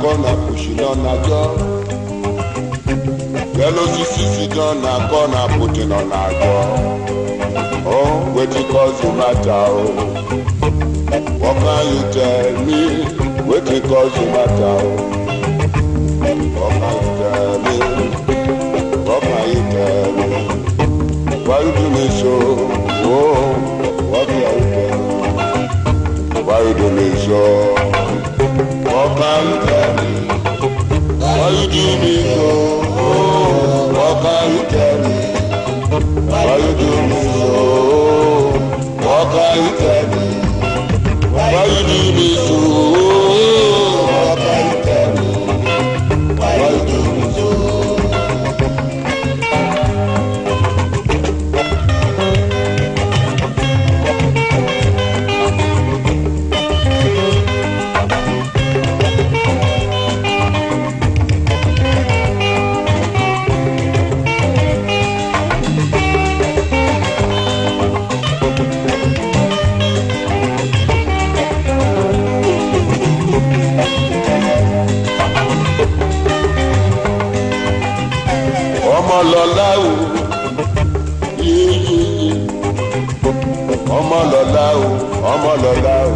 corner, pushing on a door. Yellow CCC down a corner, putting on a door. Oh, waiting cause you matter. Oh. What can you tell me? Waiting cause you matter. Oh. What can you tell me? What can you tell me? Why you do me so? baby. ọmọlọ́lá o yéyéyé ọmọlọ́lá o ọmọlọ́lá o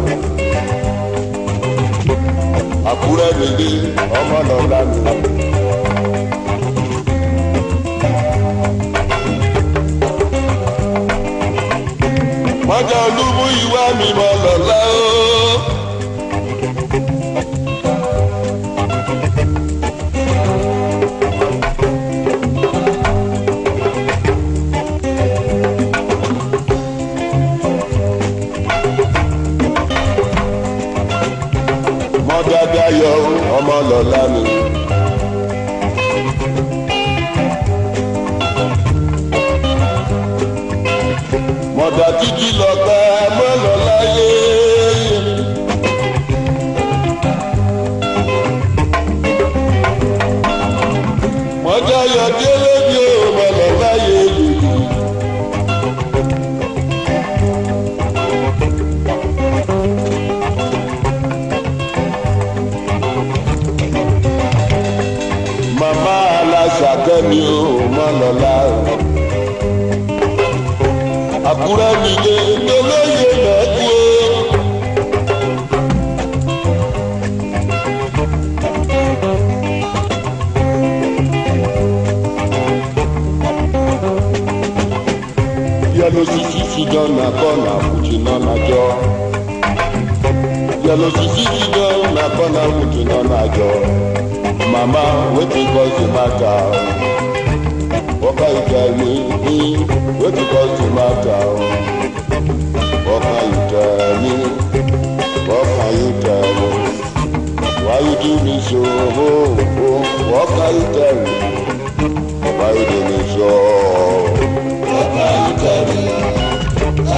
àkúrẹ́ mi dé ọmọlọ́lá mi. mọ́jà olúmú mi mọ́ lọ́lá o. àkúrẹ́ nílé tolóyè lẹ́kú. Yẹ́lò sisi ti dán na bọ́ na kùtì náà sisi ti dán na bọ́ na kùtì náà na jọ. Màmá wetin cause the ìjà mi ní wetin cause.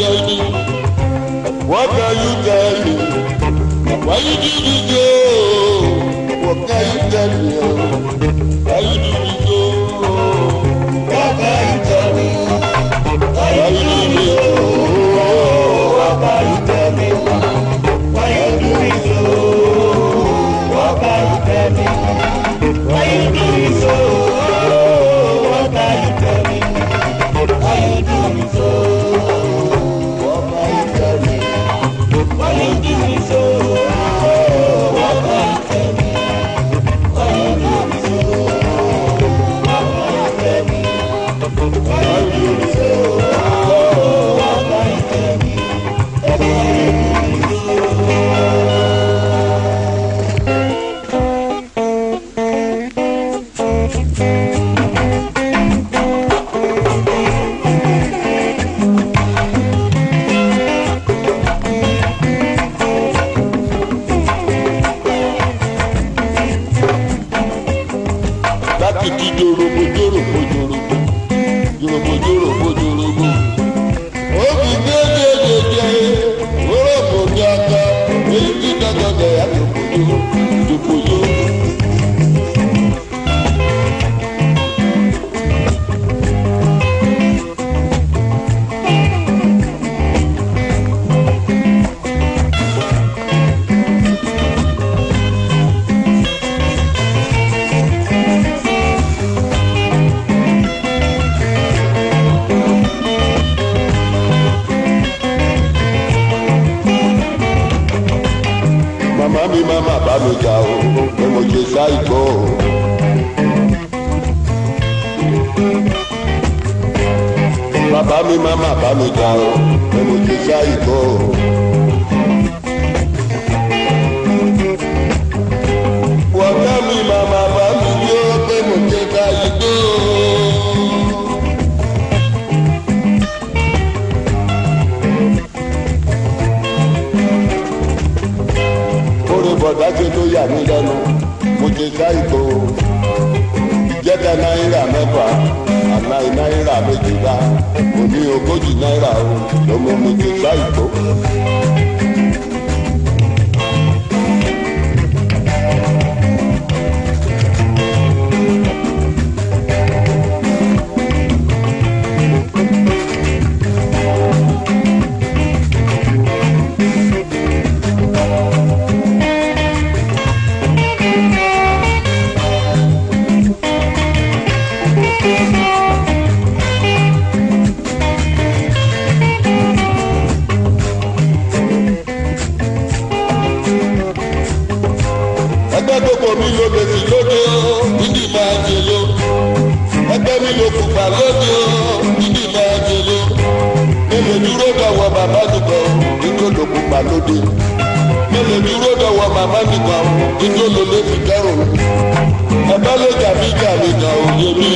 tell me? What can you tell me? Why you do it go? What can you tell me? Why you did it Thank you. màmá mi má má bá mi jà o pé mo ṣe sá ìgbọ́ bàbá mi má má bá mi jà o mo ṣe sá ìgbọ́ náírà mẹ́fà àná náírà méjìlá òní ogójì náírà o ló mú mi ti gbá ìgbó. ìgbàlódé mélòó ni ròdọ̀wọ̀ màmá nìkan ìjọ́lólè fi dẹ́rùn ẹ̀bá lè jà mí jà lè jà òye mi.